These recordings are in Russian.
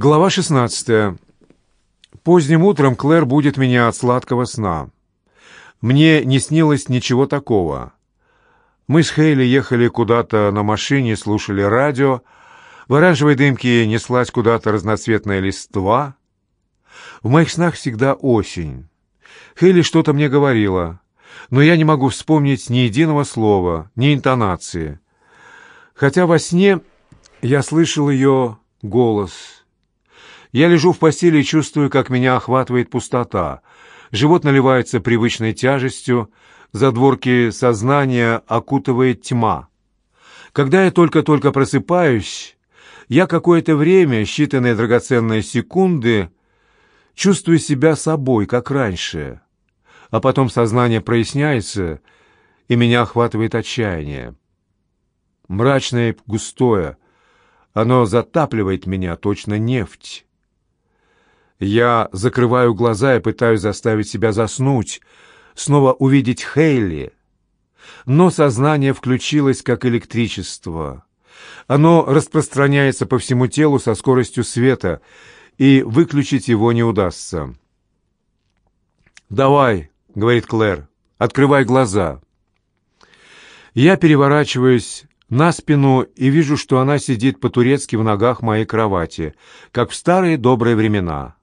Глава 16. Поздним утром Клэр будет меня от сладкого сна. Мне не снилось ничего такого. Мы с Хейли ехали куда-то на машине, слушали радио. В оранжевой дымке неслась куда-то разноцветная листва. В моих снах всегда осень. Хейли что-то мне говорила, но я не могу вспомнить ни единого слова, ни интонации. Хотя во сне я слышал ее голос — я лежу в постели и чувствую, как меня охватывает пустота. Живот наливается привычной тяжестью, задворки сознания окутывает тьма. Когда я только-только просыпаюсь, я какое-то время, считанные драгоценные секунды, чувствую себя собой, как раньше. А потом сознание проясняется, и меня охватывает отчаяние. Мрачное и густое, оно затапливает меня, точно нефть. Я закрываю глаза и пытаюсь заставить себя заснуть, снова увидеть Хейли. Но сознание включилось как электричество. Оно распространяется по всему телу со скоростью света, и выключить его не удастся. «Давай», — говорит Клэр, — «открывай глаза». Я переворачиваюсь на спину и вижу, что она сидит по-турецки в ногах моей кровати, как в старые добрые времена.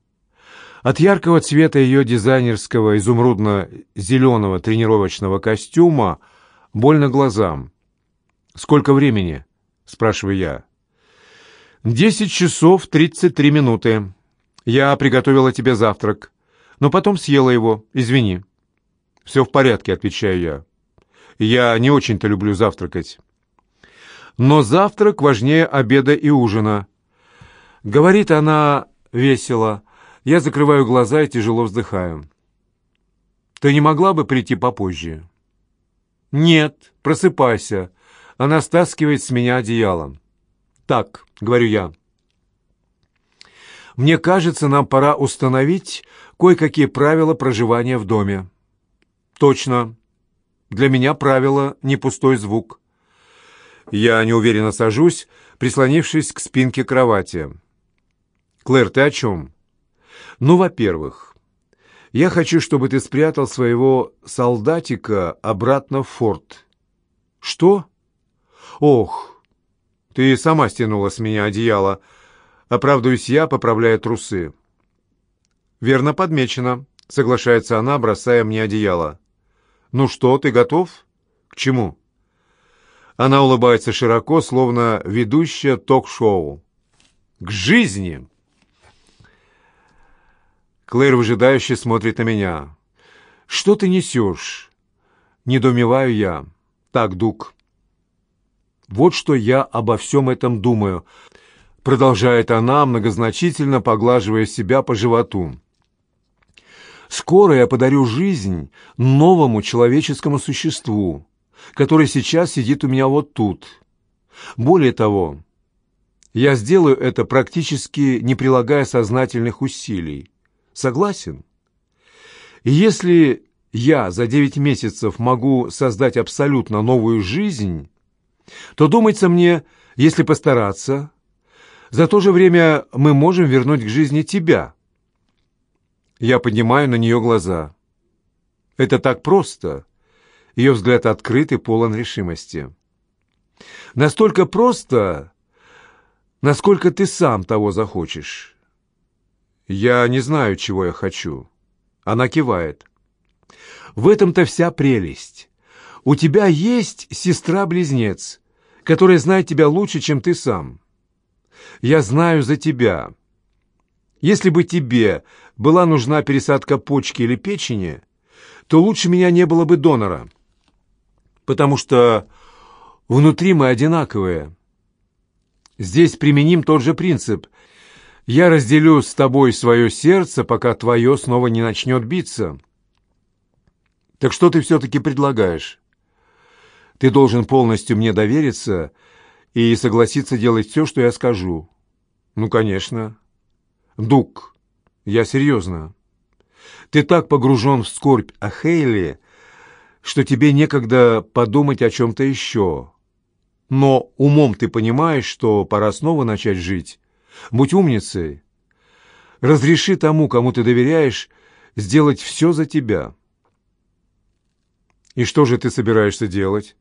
От яркого цвета ее дизайнерского изумрудно-зеленого тренировочного костюма больно глазам. «Сколько времени?» — спрашиваю я. «Десять часов тридцать три минуты. Я приготовила тебе завтрак, но потом съела его, извини». «Все в порядке», — отвечаю я. «Я не очень-то люблю завтракать». «Но завтрак важнее обеда и ужина». Говорит она весело, я закрываю глаза и тяжело вздыхаю. «Ты не могла бы прийти попозже?» «Нет, просыпайся». Она стаскивает с меня одеялом. «Так», — говорю я. «Мне кажется, нам пора установить кое-какие правила проживания в доме». «Точно. Для меня правило — не пустой звук». Я неуверенно сажусь, прислонившись к спинке кровати. «Клэр, ты о чем?» Ну, во-первых, я хочу, чтобы ты спрятал своего солдатика обратно в форт. Что? Ох, ты сама стянула с меня одеяло. Оправдываюсь я, поправляя трусы. Верно подмечено, соглашается она, бросая мне одеяло. Ну что, ты готов? К чему? Она улыбается широко, словно ведущая ток-шоу. К жизни! Клэр выжидающе смотрит на меня. «Что ты несешь?» Недоумеваю я. «Так, Дук, вот что я обо всем этом думаю», продолжает она, многозначительно поглаживая себя по животу. «Скоро я подарю жизнь новому человеческому существу, который сейчас сидит у меня вот тут. Более того, я сделаю это практически не прилагая сознательных усилий. Согласен? Если я за девять месяцев могу создать абсолютно новую жизнь, то, думается мне, если постараться, за то же время мы можем вернуть к жизни тебя. Я поднимаю на нее глаза. Это так просто. Ее взгляд открыт и полон решимости. Настолько просто, насколько ты сам того захочешь. «Я не знаю, чего я хочу». Она кивает. «В этом-то вся прелесть. У тебя есть сестра-близнец, которая знает тебя лучше, чем ты сам. Я знаю за тебя. Если бы тебе была нужна пересадка почки или печени, то лучше меня не было бы донора, потому что внутри мы одинаковые. Здесь применим тот же принцип — я разделю с тобой свое сердце, пока твое снова не начнет биться. Так что ты все-таки предлагаешь? Ты должен полностью мне довериться и согласиться делать все, что я скажу. Ну, конечно. Дук, я серьезно. Ты так погружен в скорбь о Хейли, что тебе некогда подумать о чем-то еще. Но умом ты понимаешь, что пора снова начать жить, Будь умницей, Разреши тому, кому ты доверяешь, сделать все за тебя. И что же ты собираешься делать?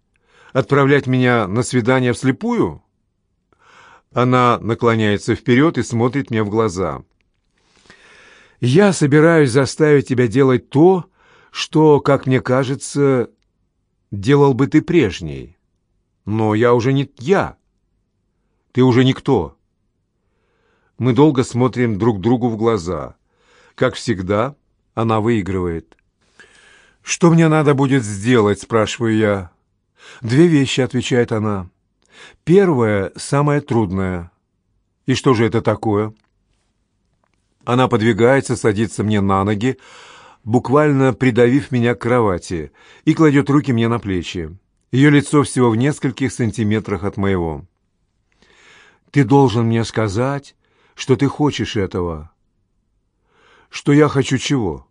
Отправлять меня на свидание вслепую? Она наклоняется вперед и смотрит мне в глаза. Я собираюсь заставить тебя делать то, что, как мне кажется, делал бы ты прежний. Но я уже не я. Ты уже никто. Мы долго смотрим друг другу в глаза. Как всегда, она выигрывает. «Что мне надо будет сделать?» – спрашиваю я. «Две вещи», – отвечает она. «Первое – самое трудное». «И что же это такое?» Она подвигается, садится мне на ноги, буквально придавив меня к кровати, и кладет руки мне на плечи. Ее лицо всего в нескольких сантиметрах от моего. «Ты должен мне сказать, что ты хочешь этого». «Что я хочу чего?»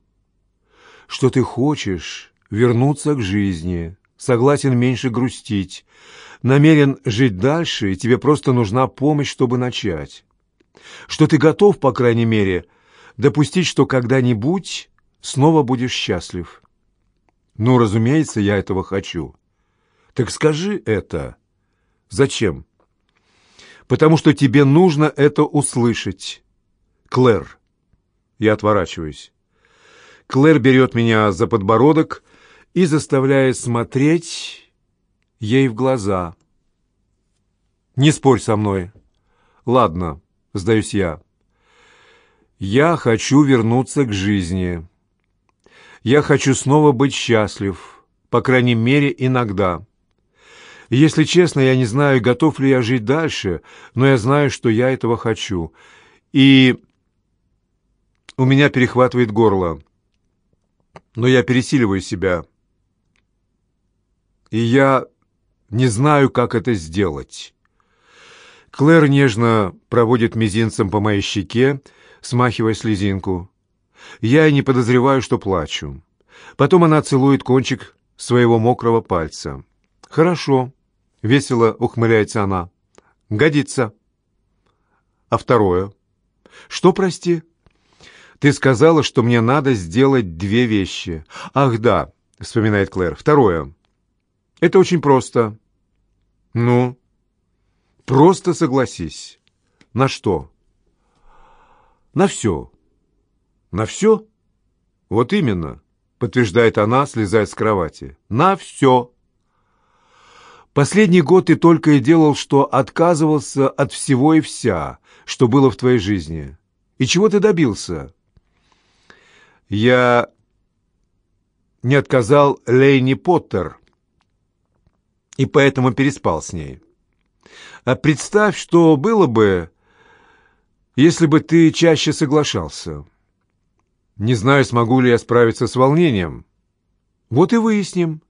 что ты хочешь вернуться к жизни, согласен меньше грустить, намерен жить дальше, и тебе просто нужна помощь, чтобы начать. Что ты готов, по крайней мере, допустить, что когда-нибудь снова будешь счастлив. Ну, разумеется, я этого хочу. Так скажи это. Зачем? Потому что тебе нужно это услышать. Клэр. Я отворачиваюсь. Клэр берет меня за подбородок и заставляет смотреть ей в глаза. «Не спорь со мной». «Ладно», — сдаюсь я. «Я хочу вернуться к жизни. Я хочу снова быть счастлив, по крайней мере, иногда. Если честно, я не знаю, готов ли я жить дальше, но я знаю, что я этого хочу. И у меня перехватывает горло но я пересиливаю себя. И я не знаю, как это сделать. Клэр нежно проводит мизинцем по моей щеке, смахивая слезинку. Я и не подозреваю, что плачу. Потом она целует кончик своего мокрого пальца. «Хорошо», — весело ухмыляется она. «Годится». «А второе?» «Что, прости?» Ты сказала, что мне надо сделать две вещи. Ах, да, вспоминает Клэр. Второе. Это очень просто. Ну? Просто согласись. На что? На все. На все? Вот именно, подтверждает она, слезая с кровати. На все. Последний год ты только и делал, что отказывался от всего и вся, что было в твоей жизни. И чего ты добился? я не отказал Лейни Поттер и поэтому переспал с ней. А представь, что было бы, если бы ты чаще соглашался. Не знаю, смогу ли я справиться с волнением. Вот и выясним.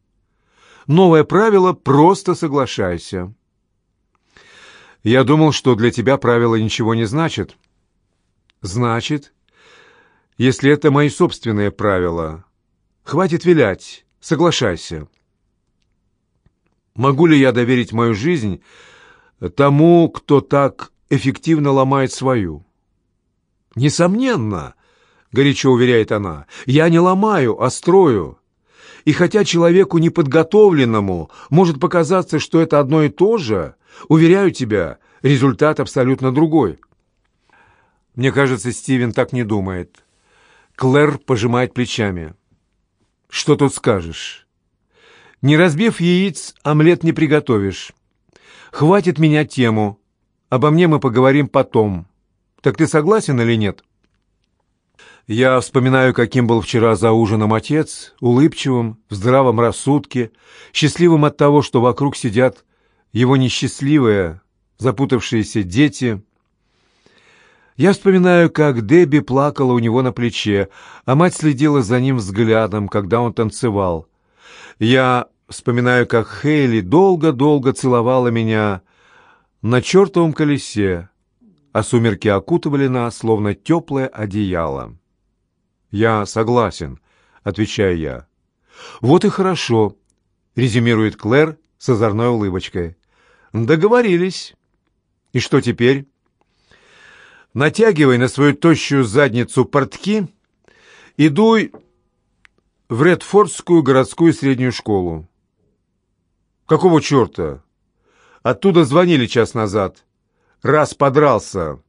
Новое правило — просто соглашайся. Я думал, что для тебя правила ничего не значат. Значит, если это мои собственные правила. Хватит вилять, соглашайся. Могу ли я доверить мою жизнь тому, кто так эффективно ломает свою? Несомненно, горячо уверяет она, я не ломаю, а строю. И хотя человеку неподготовленному может показаться, что это одно и то же, уверяю тебя, результат абсолютно другой. Мне кажется, Стивен так не думает. Клэр пожимает плечами. «Что тут скажешь? Не разбив яиц, омлет не приготовишь. Хватит менять тему. Обо мне мы поговорим потом. Так ты согласен или нет?» Я вспоминаю, каким был вчера за ужином отец, улыбчивым, в здравом рассудке, счастливым от того, что вокруг сидят его несчастливые, запутавшиеся дети — я вспоминаю, как Дебби плакала у него на плече, а мать следила за ним взглядом, когда он танцевал. Я вспоминаю, как Хейли долго-долго целовала меня на чертовом колесе, а сумерки окутывали нас, словно теплое одеяло. «Я согласен», — отвечаю я. «Вот и хорошо», — резюмирует Клэр с озорной улыбочкой. «Договорились. И что теперь?» Натягивай на свою тощую задницу портки и дуй в Редфордскую городскую среднюю школу. Какого черта? Оттуда звонили час назад. Раз подрался.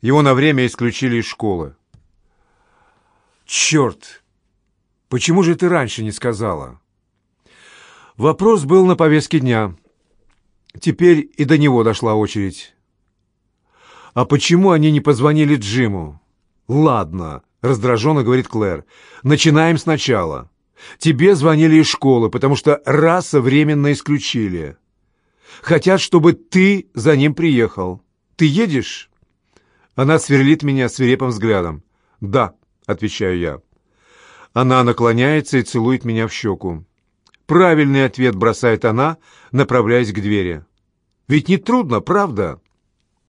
Его на время исключили из школы. Черт! Почему же ты раньше не сказала? Вопрос был на повестке дня. Теперь и до него дошла очередь. А почему они не позвонили Джиму? Ладно, раздраженно говорит Клэр. Начинаем сначала. Тебе звонили из школы, потому что раса временно исключили. Хотят, чтобы ты за ним приехал. Ты едешь? Она сверлит меня свирепым взглядом. Да, отвечаю я. Она наклоняется и целует меня в щеку. Правильный ответ бросает она, направляясь к двери. Ведь не трудно, правда?